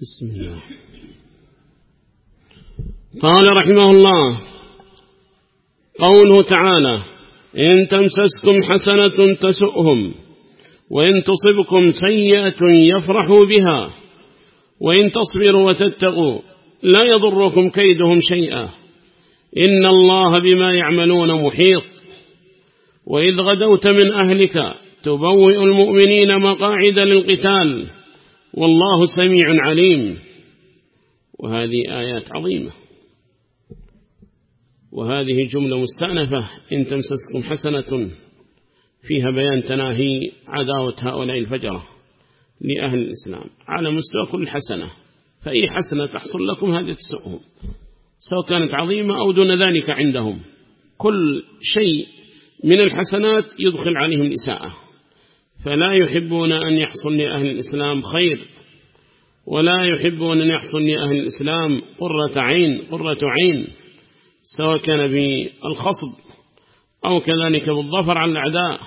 بسم الله. قال رحمه الله قوله تعالى إن تمسسكم حسنة تسؤهم وإن تصبكم سيئة يفرحوا بها وإن تصبروا وتتقوا لا يضركم كيدهم شيئا. إن الله بما يعملون محيط. وإذ غدوت من أهلك تبوئ المؤمنين مقاعد للقتال. والله سميع عليم. وهذه آيات عظيمة. وهذه جملة مستأنفة. إن تمسسكم حسنة فيها بيان تناهي عداوة هؤلاء الفجرة لأهل الإسلام. على مستوى كل حسنة. فأي حسنة تحصل لكم هذه تسؤهم. سواء كانت عظيمة أو دون ذلك عندهم. كل شيء من الحسنات يدخل عليهم الإساءة. فلا يحبون أن يحصل لأهل الإسلام خير ولا يحبون أن يحصل لأهل الإسلام قرة عين قرة عين سواء كان بالخصب أو كذلك بالظفر على الأعداء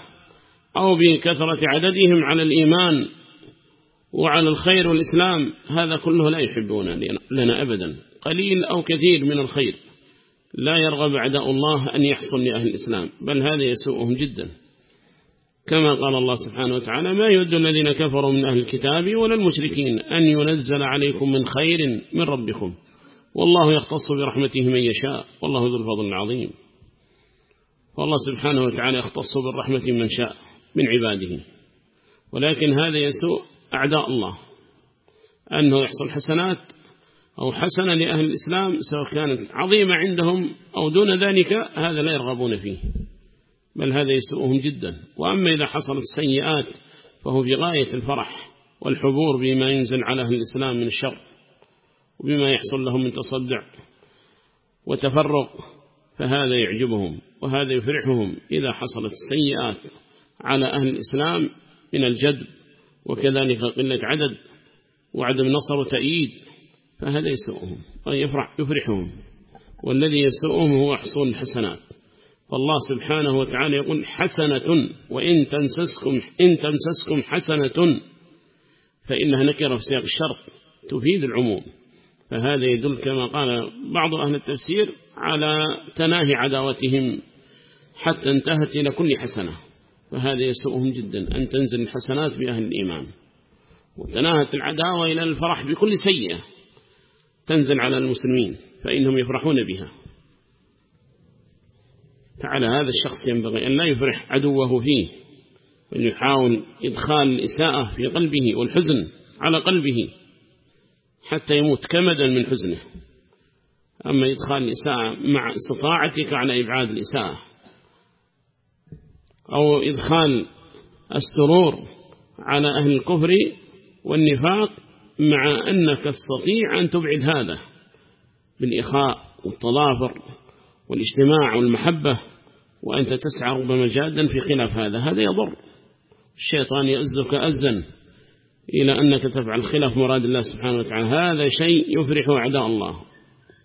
أو بكثرة عددهم على الإيمان وعلى الخير والإسلام. هذا كله لا يحبون لنا أبدا. قليل أو كثير من الخير. لا يرغب أعداء الله أن يحصل لأهل الإسلام بل هذا يسوءهم جدا. كما قال الله سبحانه وتعالى ما يود الذين كفروا من أهل الكتاب ولا المشركين أن ينزل عليكم من خير من ربكم والله يختص برحمته من يشاء والله ذو الفضل العظيم والله سبحانه وتعالى يختص بالرحمة من شاء من عباده ولكن هذا يسوء أعداء الله أنه يحصل حسنات أو حسنة لأهل الإسلام سواء كانت عظيمة عندهم أو دون ذلك هذا لا يرغبون فيه بل هذا يسوءهم جدا. وأما إذا حصلت سيئات فهو في غاية الفرح والحبور بما ينزل على أهل الإسلام من الشر وبما يحصل لهم من تصدع وتفرق فهذا يعجبهم وهذا يفرحهم إذا حصلت السيئات على أهل الإسلام من الجد وكذلك قلة عدد وعدم نصر وتأييد فهذا يسوءهم ويفرح يفرحهم. والذي يسوءهم هو حصول الحسنات. فالله سبحانه وتعالى يقول حسنة وإن تمسسكم, إن تمسسكم حسنة فإنها نكرة في سياق الشرط تفيد العموم. فهذا يدل كما قال بعض أهل التفسير على تناهي عداوتهم حتى انتهت إلى كل حسنة. فهذا يسوءهم جدا أن تنزل الحسنات بأهل الإيمان. وتناهت العداوة إلى الفرح بكل سيئة تنزل على المسلمين فإنهم يفرحون بها. فعلى هذا الشخص ينبغي أن لا يفرح عدوه فيه وأن يحاول إدخال الإساءة في قلبه والحزن على قلبه حتى يموت كمدا من حزنه. أما إدخال الإساءة مع استطاعتك على إبعاد الإساءة أو إدخال السرور على أهل الكفر والنفاق مع أنك تستطيع أن تبعد هذا بالإخاء والتضافر والاجتماع والمحبة وأنت تسعى ربما جادا في خلاف هذا. هذا يضر. الشيطان يأزك أزا إلى أنك تفعل خلاف مراد الله سبحانه وتعالى. هذا شيء يفرح أعداء الله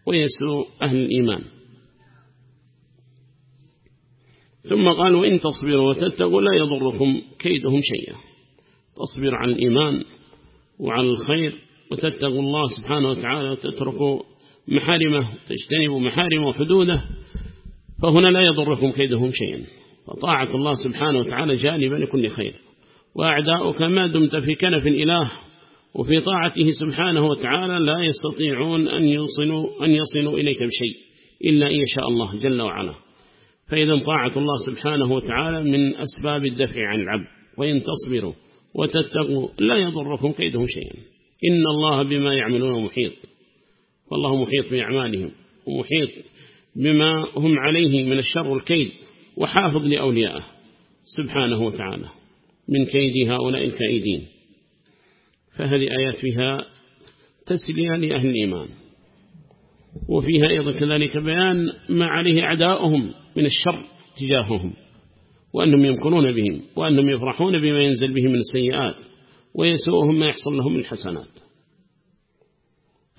ويسوء أهل الإيمان. ثم قال وإن تصبروا وتتقوا لا يضركم كيدهم شيئا. تصبر على الإيمان وعلى الخير وتتقوا الله سبحانه وتعالى وتتركوا محارمه تجتنبوا محارمه وحدوده فهنا لا يضركم كيدهم شيئا. فطاعة الله سبحانه وتعالى جانبا لكل خير. وأعداؤك ما دمت في كنف الإله وفي طاعته سبحانه وتعالى لا يستطيعون أن يصلوا, أن يصلوا إليك بشيء إلا إن شاء الله جل وعلا. فإذا طاعة الله سبحانه وتعالى من أسباب الدفع عن العبد. وإن تصبروا وتتقوا لا يضركم كيدهم شيئا. إن الله بما يعملون محيط. والله محيط بأعمالهم ومحيط بما هم عليه من الشر والكيد وحافظ لأوليائه سبحانه وتعالى من كيد هؤلاء الكائدين. فهذه آيات فيها تسلية لأهل الإيمان وفيها أيضا كذلك بيان ما عليه أعداؤهم من الشر تجاههم وأنهم يمكرون بهم وأنهم يفرحون بما ينزل بهم من السيئات ويسوءهم ما يحصل لهم من الحسنات.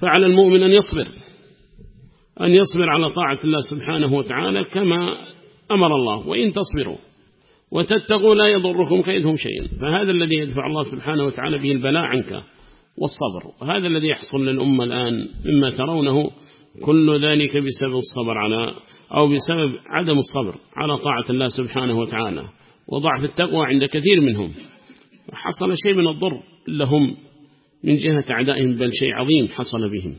فعلى المؤمن أن يصبر أن يصبر على طاعة الله سبحانه وتعالى كما أمر الله وإن تصبروا وتتقوا لا يضركم كيدهم شيئا. فهذا الذي يدفع الله سبحانه وتعالى به البلاء عنك والصبر وهذا الذي يحصل للأمة الآن مما ترونه كل ذلك بسبب الصبر على أو بسبب عدم الصبر على طاعة الله سبحانه وتعالى وضعف التقوى عند كثير منهم. حصل شيء من الضر لهم. من جهة أعدائهم بل شيء عظيم حصل بهم.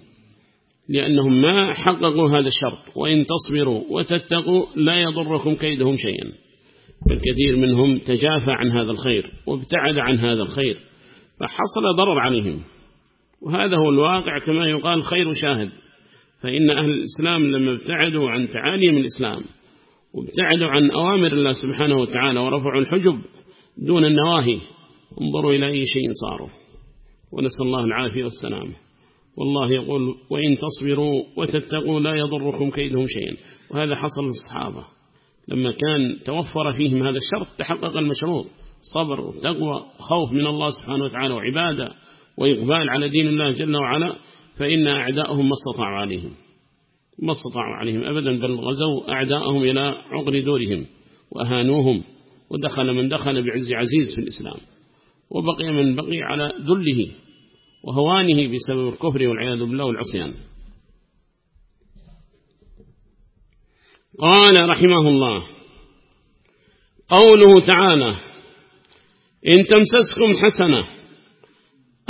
لأنهم ما حققوا هذا الشرط وإن تصبروا وتتقوا لا يضركم كيدهم شيئا. فالكثير منهم تجافى عن هذا الخير وابتعد عن هذا الخير فحصل ضرر عليهم. وهذا هو الواقع كما يقال خير شاهد. فإن أهل الإسلام لما ابتعدوا عن تعاليم الإسلام وابتعدوا عن أوامر الله سبحانه وتعالى ورفعوا الحجب دون النواهي انظروا إلى أي شيء صاروا. ونسأل الله العافية والسلام والله يقول وإن تصبروا وتتقوا لا يضركم كيدهم شيئا. وهذا حصل للصحابة. لما كان توفر فيهم هذا الشرط تحقق المشروط صبر وتقوى خوف من الله سبحانه وتعالى وعبادة وإقبال على دين الله جل وعلا فإن أعداءهم ما استطاعوا عليهم. ما استطاعوا عليهم أبدا بل غزوا أعداءهم إلى عقر دورهم وأهانوهم ودخل من دخل بعز عزيز في الإسلام. وبقي من بقي على ذله وهوانه بسبب الكفر والعياذ بالله والعصيان. قال رحمه الله قوله تعالى إن تمسسكم حسنة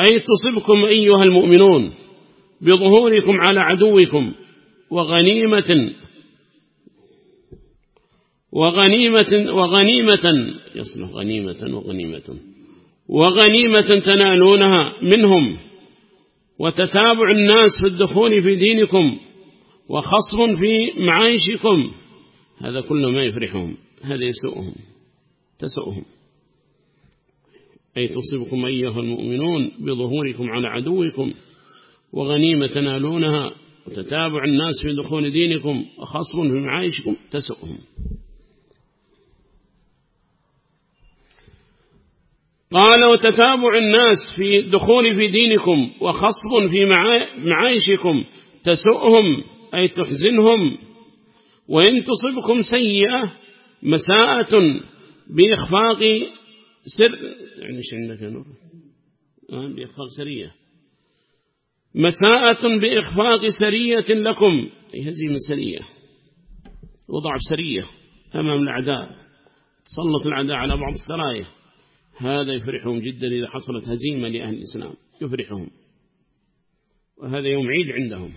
أي تصبكم أيها المؤمنون بظهوركم على عدوكم وغنيمة وغنيمة وغنيمة يصلح غنيمة وغنيمة. وغنيمة تنالونها منهم وتتابع الناس في الدخول في دينكم وخصب في معايشكم. هذا كله ما يفرحهم هذا يسوءهم تسؤهم أي تصيبكم أيها المؤمنون بظهوركم على عدوكم وغنيمة تنالونها وتتابع الناس في دخول دينكم وخصب في معايشكم تسؤهم قال وتتابع الناس في دخول في دينكم وخصب في معايشكم تسؤهم أي تحزنهم وإن تصبكم سيئة مساءة بإخفاق سر يعني إيش عندك نور؟ آه بإخفاق سرية. مساءة بإخفاق سرية لكم. أي هزيمة سرية. وضع سرية أمام الأعداء. تسلط الأعداء على بعض السرايا. هذا يفرحهم جدا إذا حصلت هزيمة لأهل الإسلام. يفرحهم. وهذا يوم عيد عندهم.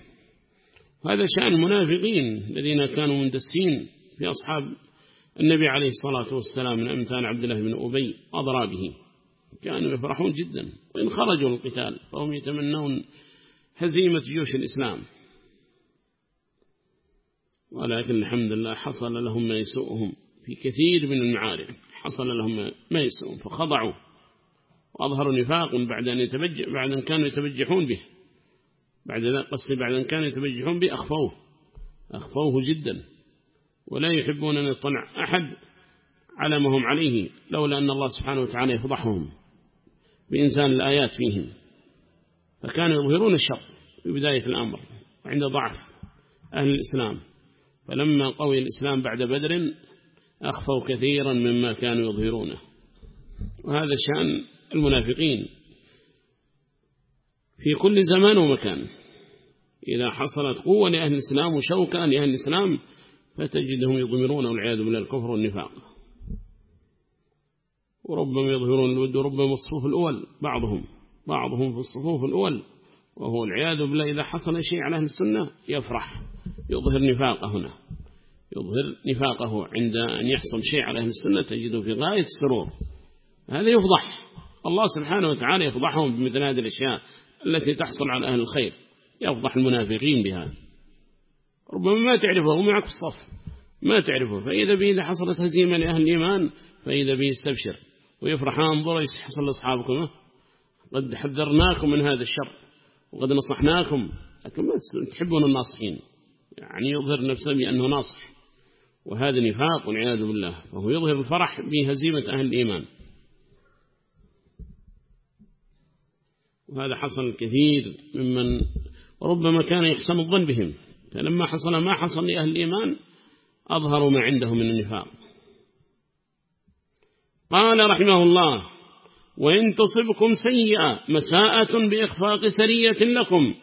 هذا شأن المنافقين الذين كانوا مندسين في أصحاب النبي عليه الصلاة والسلام من أمثال عبد الله بن أبي أضرى به. كانوا يفرحون جدا. وإن خرجوا القتال فهم يتمنون هزيمة جيوش الإسلام. ولكن الحمد لله حصل لهم ما يسوءهم في كثير من المعارك. حصل لهم ما يسوءهم فخضعوا. وأظهروا نفاق بعد أن, يتبجح بعد أن كانوا يتبجحون به. بعد قصي بعد أن كانوا يتبجحون به أخفوه. أخفوه جدا. ولا يحبون أن يطلع أحد على ما هم عليه لولا أن الله سبحانه وتعالى يفضحهم بإنسان الآيات فيهم. فكانوا يظهرون الشر في بداية الأمر وعند ضعف أهل الإسلام. فلما قوي الإسلام بعد بدر أخفوا كثيرا مما كانوا يظهرونه. وهذا شأن المنافقين. في كل زمان ومكان. إذا حصلت قوة لأهل الإسلام وشوكة لأهل الإسلام فتجدهم يضمرون والعياذ بالله الكفر والنفاق. وربما يظهرون الود وربما الصفوف الأول. بعضهم بعضهم في الصفوف الأول. وهو العياذ بالله إذا حصل شيء على أهل السنة يفرح يظهر نفاقه هنا. يظهر نفاقه عند أن يحصل شيء على أهل السنة تجده في غاية السرور. هذا يفضح. الله سبحانه وتعالى يفضحهم بمثل هذه الأشياء التي تحصل على أهل الخير. يفضح المنافقين بها. ربما ما تعرفه معك في الصف. ما تعرفه. فإذا به إذا حصلت هزيمة لأهل الإيمان فإذا به يستبشر. ويفرح انظر يحصل لأصحابكم. قد حذرناكم من هذا الشر. وقد نصحناكم. لكن ما تحبون الناصحين. يعني يظهر نفسه بأنه ناصح. وهذا نفاق والعياذ بالله فهو يظهر الفرح بهزيمة أهل الإيمان. وهذا حصل الكثير ممن ربما كان يحسن الظن بهم فلما حصل ما حصل لأهل الإيمان أظهروا ما عندهم من النفاق. قال رحمه الله وإن تصبكم سيئة مساءة بإخفاق سرية لكم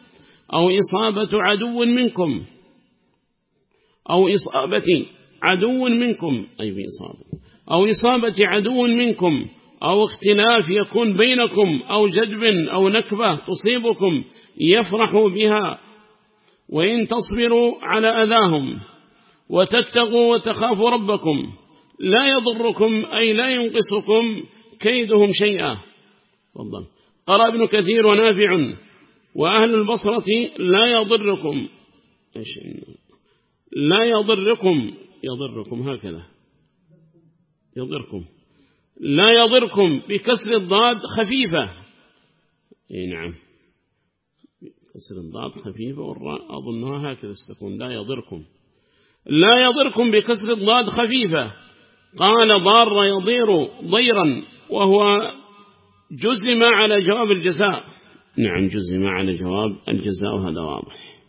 أو إصابة عدو منكم أو إصابة عدو منكم. أي بإصابة أو إصابة عدو منكم. أو اختلاف يكون بينكم. أو جدب أو نكبة تصيبكم. يفرحوا بها. وإن تصبروا على أذاهم. وتتقوا وتخافوا ربكم. لا يضركم أي لا ينقصكم كيدهم شيئا. تفضل. قرأ ابن كثير ونافع. وأهل البصرة لا يضركم. لا يضركم. يضركم هكذا. يضركم. لا يضركم بكسر الضاد خفيفة. إي نعم. كسر الضاد خفيفة والراء أظنها هكذا ستكون. لا يضركم. لا يضركم بكسر الضاد خفيفة. قال ضار يضير ضيرا وهو جزم على جواب الجزاء. نعم جزم على جواب الجزاء وهذا واضح.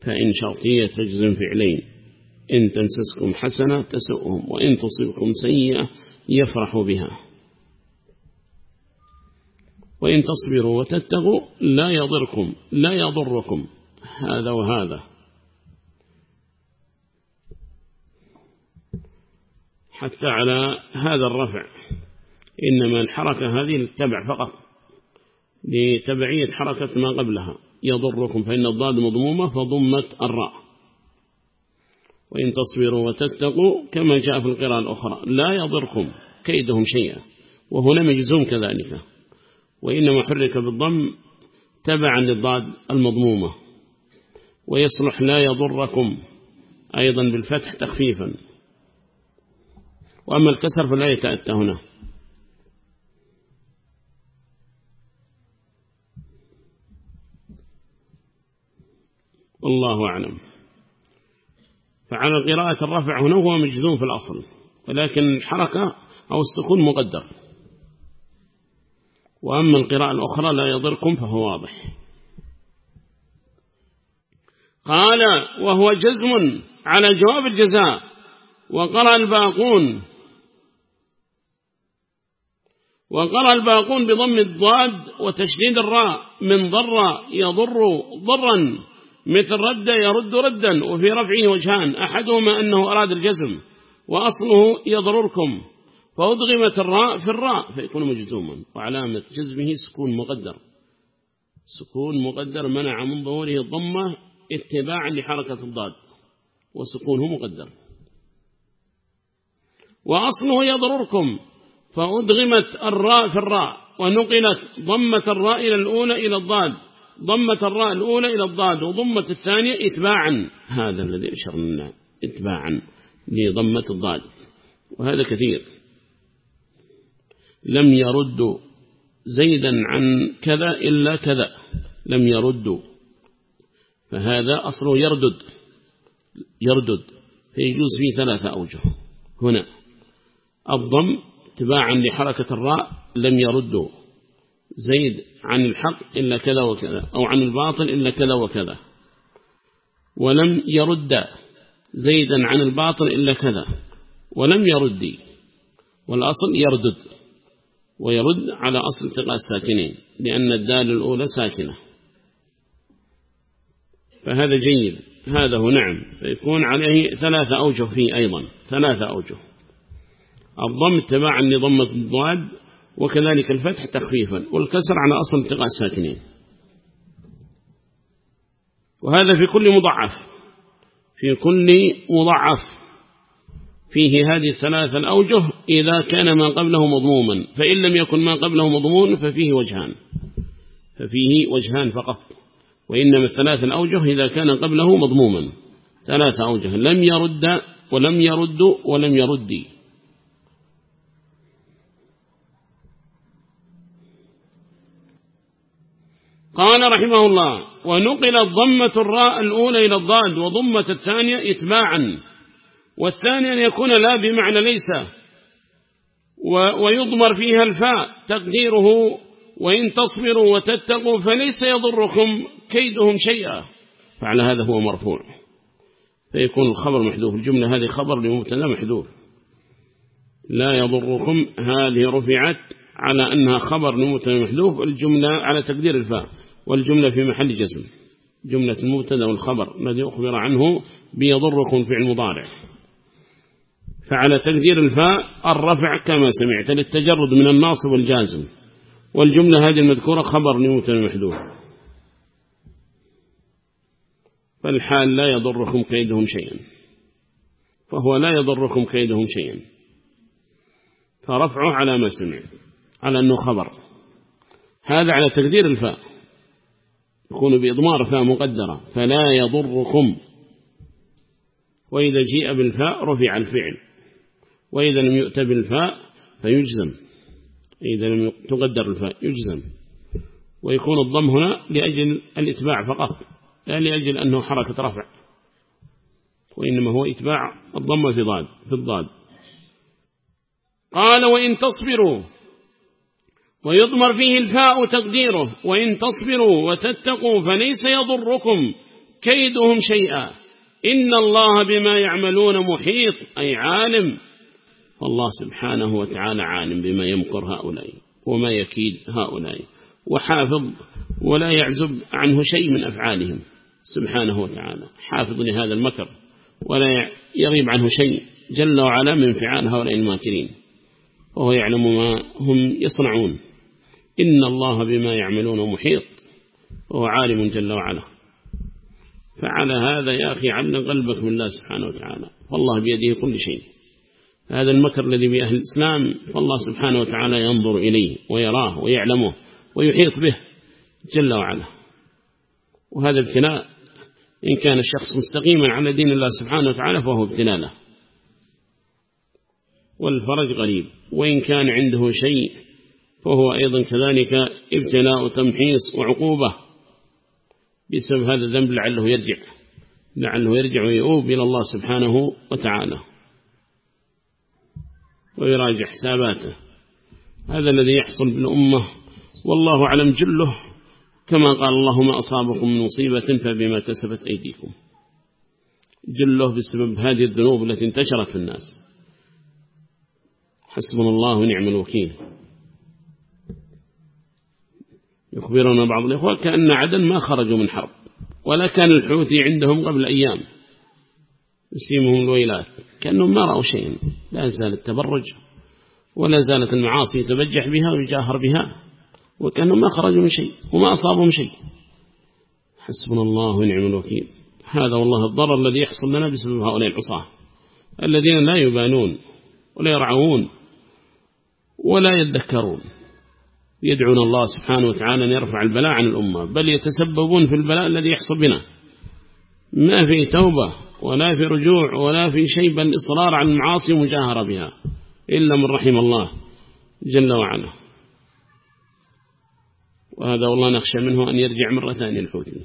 فإن شرطية تجزم فعلين. إن تنسسكم حسنة تسؤهم وإن تصبكم سيئة يفرح بها. وإن تصبروا وتتقوا لا يضركم لا يضركم. هذا وهذا. حتى على هذا الرفع إنما الحركة هذه للتبع فقط. لتبعية حركة ما قبلها. يضركم فإن الضاد مضمومة فضمت الراء. وإن تصبروا وتتقوا كما جاء في القراءة الأخرى. لا يضركم كيدهم شيئا وهنا مجزوم كذلك. وإنما حرك بالضم تبعا للضاد المضمومة. ويصلح لا يضركم أيضا بالفتح تخفيفا. وأما الكسر فلا يتأتى هنا. والله أعلم. فعلى قراءة الرفع هنا هو مجزوم في الأصل ولكن الحركة أو السكون مقدر. وأما القراءة الأخرى لا يضركم فهو واضح. قال وهو جزم على جواب الجزاء وقرأ الباقون. وقرأ الباقون بضم الضاد وتشديد الراء من ضر يضر ضرا. مثل رد يرد ردا وفي رفعه وجهان أحدهما أنه أراد الجزم وأصله يضرركم فأضغمت الراء في الراء فيكون مجزوما وعلامة جزمه سكون مقدر. سكون مقدر منع من ظهوره الضمة اتباعا لحركة الضاد وسكونه مقدر. وأصله يضرركم فأدغمت الراء في الراء ونقلت ضمة الراء إلى الأولى إلى الضاد ضمة الراء الأولى إلى الضاد وضمة الثانية إتباعا. هذا الذي أشرنا إتباعا لضمة الضاد. وهذا كثير. لم يردوا زيدا عن كذا إلا كذا. لم يردوا فهذا أصله يردد. يردد. فيجوز فيه ثلاثة أوجه. هنا. الضم اتباعا لحركة الراء لم يردوا زيد عن الحق إلا كذا وكذا أو عن الباطل إلا كذا وكذا. ولم يرد زيدا عن الباطل إلا كذا ولم يردي والأصل يردد ويرد على أصل التقاء الساكنين لأن الدال الأولى ساكنة. فهذا جيد هذا هو نعم. فيكون عليه ثلاثة أوجه فيه أيضا ثلاثة أوجه. الضم اتباعا لضمة الضاد وكذلك الفتح تخفيفا والكسر على أصل التقاء الساكنين. وهذا في كل مضعف في كل مضعف فيه هذه الثلاثة الأوجه إذا كان ما قبله مضموما فإن لم يكن ما قبله مضمون ففيه وجهان. ففيه وجهان فقط وإنما الثلاثة الأوجه إذا كان قبله مضموما. ثلاثة أوجه لم يرد ولم يرد ولم يردي قال رحمه الله ونقل ضمة الراء الأولى إلى الضاد وضمة الثانية إتباعا والثانية أن يكون لا بمعنى ليس ويضمر فيها الفاء تقديره وإن تصبروا وتتقوا فليس يضركم كيدهم شيئا. فعلى هذا هو مرفوع. فيكون الخبر محذوف الجملة هذه خبر لمبتدا محذوف. لا يضركم هذه رفعت على أنها خبر لمبتدا محذوف والجملة على تقدير الفاء. والجملة في محل جزم. جملة المبتدأ والخبر الذي أخبر عنه بيضركم فعل مضارع. فعلى تقدير الفاء الرفع كما سمعت للتجرد من الناصب والجازم. والجملة هذه المذكورة خبر لمبتدأ محذوف. فالحال لا يضركم كيدهم شيئا. فهو لا يضركم كيدهم شيئا. فرفعه على ما سمع على أنه خبر. هذا على تقدير الفاء. يكون بإضمار فاء مقدرة فلا يضركم. وإذا جيء بالفاء رفع الفعل. وإذا لم يؤت بالفاء فيجزم. إذا لم تقدر الفاء يجزم. ويكون الضم هنا لأجل الإتباع فقط لا لأجل أنه حركة رفع. وإنما هو إتباع الضم في ضاد في الضاد. قال وإن تصبروا ويضمر فيه الفاء تقديره وإن تصبروا وتتقوا فليس يضركم كيدهم شيئا. إن الله بما يعملون محيط أي عالم. والله سبحانه وتعالى عالم بما يمكر هؤلاء وما يكيد هؤلاء وحافظ ولا يعزب عنه شيء من أفعالهم. سبحانه وتعالى حافظ لهذا المكر ولا يغيب عنه شيء. جل وعلا من فعال هؤلاء الماكرين وهو يعلم ما هم يصنعون. إن الله بما يعملون محيط وهو عالم جل وعلا. فعلى هذا يا أخي علق قلبك بالله سبحانه وتعالى. والله بيده كل شيء. هذا المكر الذي بأهل الإسلام فالله سبحانه وتعالى ينظر إليه ويراه ويعلمه ويحيط به جل وعلا. وهذا ابتلاء إن كان الشخص مستقيما على دين الله سبحانه وتعالى فهو ابتلاء له. والفرج غريب وإن كان عنده شيء فهو أيضا كذلك ابتلاء تمحيص وعقوبة بسبب هذا الذنب لعله يرجع لعله يرجع ويؤوب إلى الله سبحانه وتعالى ويراجع حساباته. هذا الذي يحصل بالأمة والله أعلم جله كما قال الله ما أصابكم من مصيبة فبما كسبت أيديكم. جله بسبب هذه الذنوب التي انتشرت في الناس. حسبنا الله ونعم الوكيل. يخبرنا بعض الإخوة كأن عدن ما خرجوا من حرب ولا كان الحوثي عندهم قبل أيام. يسيمهم الويلات كأنهم ما رأوا شيئا لا زال التبرج ولا زالت المعاصي يتبجح بها ويجاهر بها وكأنهم ما خرجوا من شيء وما أصابهم شيء. حسبنا الله ونعم الوكيل. هذا والله الضرر الذي يحصل لنا بسبب هؤلاء العصاة الذين لا يبانون ولا يرعون ولا يذكرون. يدعون الله سبحانه وتعالى أن يرفع البلاء عن الأمة بل يتسببون في البلاء الذي يحصل بنا. ما في توبة ولا في رجوع ولا في شيء بل إصرار عن المعاصي مجاهرة بها إلا من رحم الله جل وعلا. وهذا والله نخشى منه أن يرجع مرة ثانية الحوثي.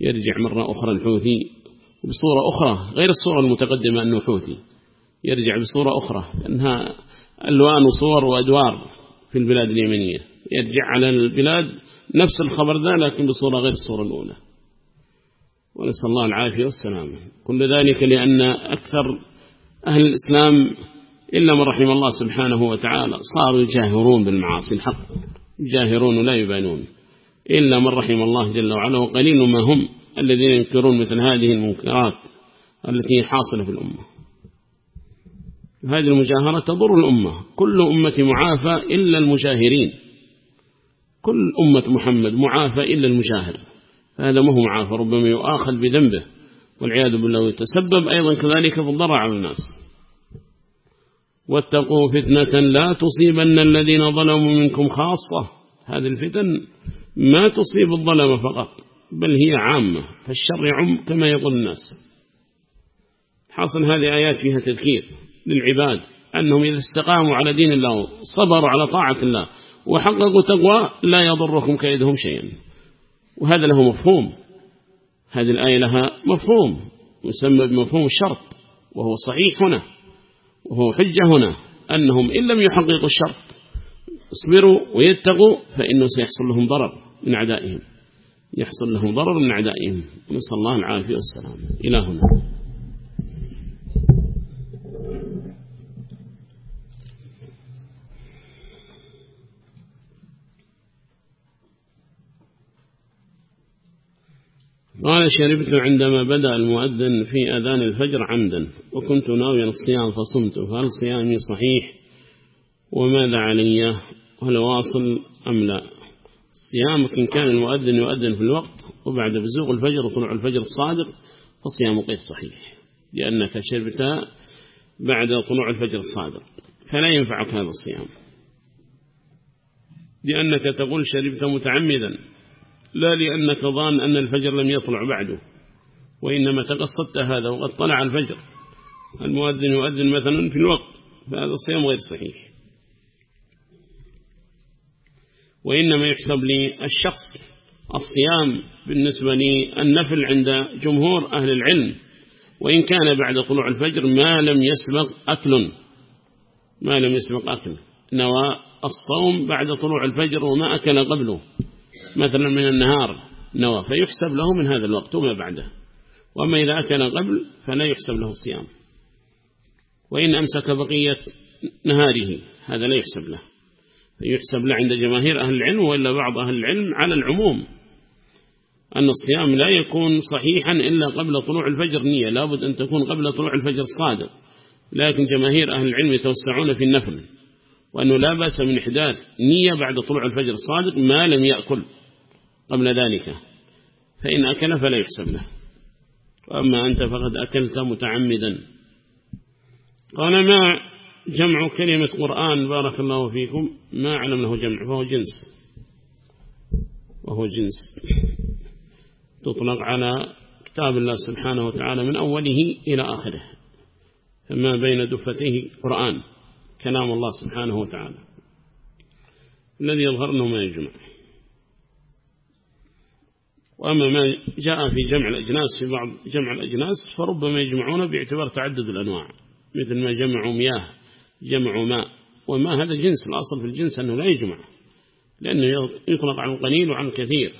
يرجع مرة أخرى الحوثي بصورة أخرى غير الصورة المتقدمة أنه حوثي. يرجع بصورة أخرى لأنها ألوان وصور وأدوار. في البلاد اليمنية. يرجع على البلاد نفس الخبر ذا لكن بصورة غير الصورة الأولى. ونسأل الله العافية والسلامة كل ذلك لأن أكثر أهل الإسلام إلا من رحم الله سبحانه وتعالى صاروا يجاهرون بالمعاصي الحق. يجاهرون ولا يبانون إلا من رحم الله جل وعلا وقليل ما هم الذين ينكرون مثل هذه المنكرات التي حاصلة في الأمة. هذه المجاهرة تضر الأمة. كل أمة معافى إلا المجاهرين. كل أمة محمد معافى إلا المجاهر. هذا ما هو معافى ربما يؤاخذ بذنبه. والعياذ بالله يتسبب أيضا كذلك في الضرر على الناس. واتقوا فتنة لا تصيبن الذين ظلموا منكم خاصة. هذه الفتن ما تصيب الظلم فقط بل هي عامة. فالشر يعم كما يقول الناس. حاصل هذه آيات فيها تذكير. للعباد أنهم إذا استقاموا على دين الله صبروا على طاعة الله وحققوا تقوى لا يضركم كيدهم شيئا. وهذا له مفهوم. هذه الآية لها مفهوم يسمى بمفهوم الشرط وهو صحيح هنا وهو حجة هنا أنهم إن لم يحققوا الشرط اصبروا ويتقوا فإنه سيحصل لهم ضرر من أعدائهم. يحصل لهم ضرر من أعدائهم. نسأل الله العافية والسلام. إلى هنا شربت عندما بدأ المؤذن في أذان الفجر عمدا وكنت ناويا الصيام فصمت. فهل صيامي صحيح؟ وماذا علي؟ هل واصل أم لا؟ صيامك إن كان المؤذن يؤذن في الوقت وبعد بزوغ الفجر وطلوع الفجر الصادق فصيامك صحيح لأنك شربت بعد طلوع الفجر الصادق. فلا ينفعك هذا الصيام. لأنك تقول شربت متعمدا. لا لأنك ظان أن الفجر لم يطلع بعده وإنما تقصدت هذا وقد طلع الفجر. المؤذن يؤذن مثلا في الوقت فهذا الصيام غير صحيح. وإنما يحسب لي الشخص الصيام بالنسبة للنفل عند جمهور أهل العلم وإن كان بعد طلوع الفجر ما لم يسبق أكل. ما لم يسبق أكل نوى الصوم بعد طلوع الفجر وما أكل قبله. مثلا من النهار نوى فيحسب له من هذا الوقت وما بعده. وأما إذا أكل قبل فلا يحسب له الصيام. وإن أمسك بقية نهاره هذا لا يحسب له. فيحسب له عند جماهير أهل العلم وإلا بعض أهل العلم على العموم. أن الصيام لا يكون صحيحا إلا قبل طلوع الفجر نية لابد أن تكون قبل طلوع الفجر الصادق لكن جماهير أهل العلم يتوسعون في النفل. وأنه لا بأس من إحداث نية بعد طلوع الفجر الصادق ما لم يأكل قبل ذلك. فإن أكل فلا يحسب له. وأما أنت فقد أكلت متعمدا. قال ما جمع كلمة قرآن بارك الله فيكم؟ ما أعلم له جمع فهو جنس. وهو جنس. تطلق على كتاب الله سبحانه وتعالى من أوله إلى آخره. فما بين دفتيه قرآن. كلام الله سبحانه وتعالى. الذي يظهر أنه ما يجمع. وأما ما جاء في جمع الأجناس في بعض جمع الأجناس فربما يجمعون باعتبار تعدد الأنواع. مثل ما جمعوا مياه جمعوا ماء. وما هذا جنس الأصل في الجنس أنه لا يجمع لأنه يطلق عن القليل وعن الكثير.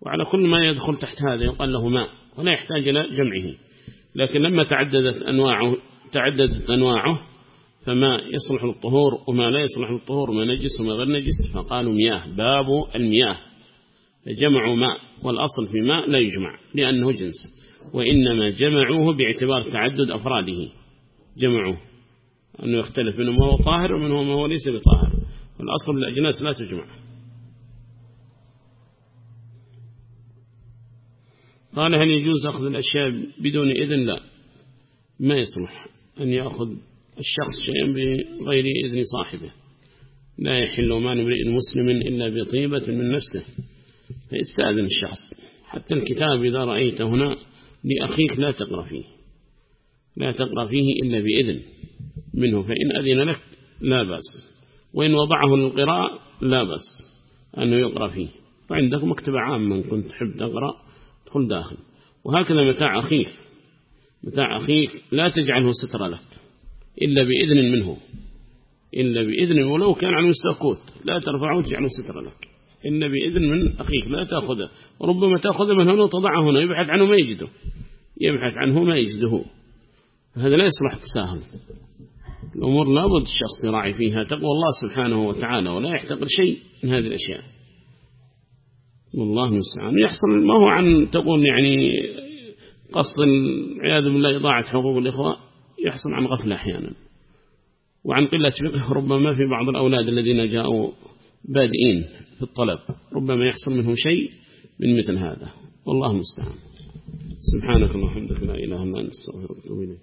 وعلى كل ما يدخل تحت هذا يقال له ماء ولا يحتاج إلى جمعه. لكن لما تعددت أنواعه تعددت أنواعه فما يصلح للطهور وما لا يصلح للطهور ما نجس وما غير نجس فقالوا مياه. باب المياه. جمعوا ماء والأصل في ماء لا يجمع لأنه جنس. وإنما جمعوه باعتبار تعدد أفراده. جمعوه. أنه يختلف منه ما هو طاهر ومنه ما هو ليس بطاهر. والأصل الأجناس لا تجمع. قال هل يجوز أخذ الأشياء بدون إذن؟ لا. ما يصلح أن يأخذ الشخص شيئا بغير إذن صاحبه. لا يحل ما نمرئ مسلم إلا بطيبة من نفسه. فيستأذن الشخص. حتى الكتاب إذا رأيت هنا لأخيك لا تقرأ فيه. لا تقرأ فيه إلا بإذن منه. فإن أذن لك لا بأس. وإن وضعه للقراءة لا بأس أنه يقرأ فيه. وعندك مكتبة عامة كنت تحب تقرأ تدخل داخل. وهكذا متاع أخيك. متاع أخيك لا تجعله ستر لك إلا بإذن منه. إلا بإذن ولو كان عن السكوت لا ترفعه وتجعله ستر لك. إلا بإذن من أخيك. لا تأخذه. وربما تأخذه من هنا وتضعه هنا. يبحث عنه ما يجده. يبحث عنه ما يجده. هذا لا يصلح تساهل. الأمور لابد الشخص يراعي فيها تقوى الله سبحانه وتعالى ولا يحتقر شيء من هذه الأشياء. والله المستعان. يحصل ما هو عن تقول يعني قصد العياذ بالله إضاعة حقوق الإخوة. يحصل عن غفلة أحيانا. وعن قلة فقه ربما في بعض الأولاد الذين جاءوا بادئين في الطلب ربما يحصل منهم شيء من مثل هذا. والله المستعان. سبحانك اللهم وبحمدك لا إله إلا أنت أستغفرك وأتوب إليك.